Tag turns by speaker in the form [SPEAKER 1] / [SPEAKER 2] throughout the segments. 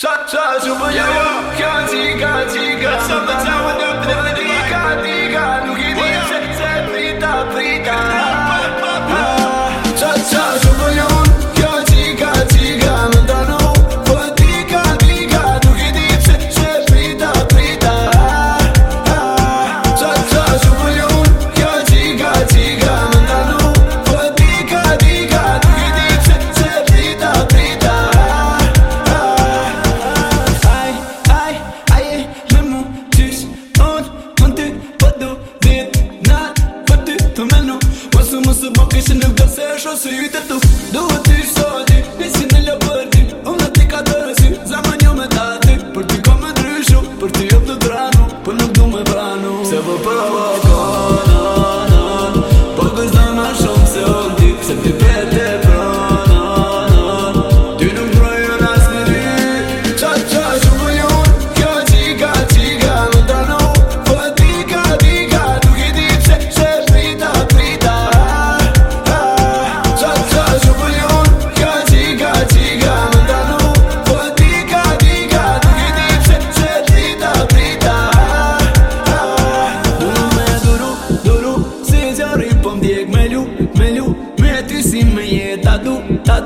[SPEAKER 1] Cha cha, super yo, can't see, can't see, can't see, shon se ju të tuk Duhë të ishë nisi në lëpërti Unë të ka të rësi, zama një me tati Për ti ka me dryshu, për ti jëpë të dranu Për nuk du me pranu Se vë përë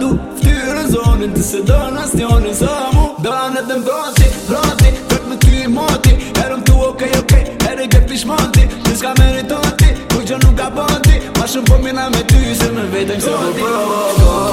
[SPEAKER 1] du Ftyrë në zonin të se do në stjoni Sa mu do në më vrati, vrati Kërët me ty i moti Erëm tu okej, okay, okej okay, Erë i gërë pishmonti Në s'ka meritonti Kuj që nuk ka bonti Ma shumë po mina me ty Se me vetëm sonti Oh, oh,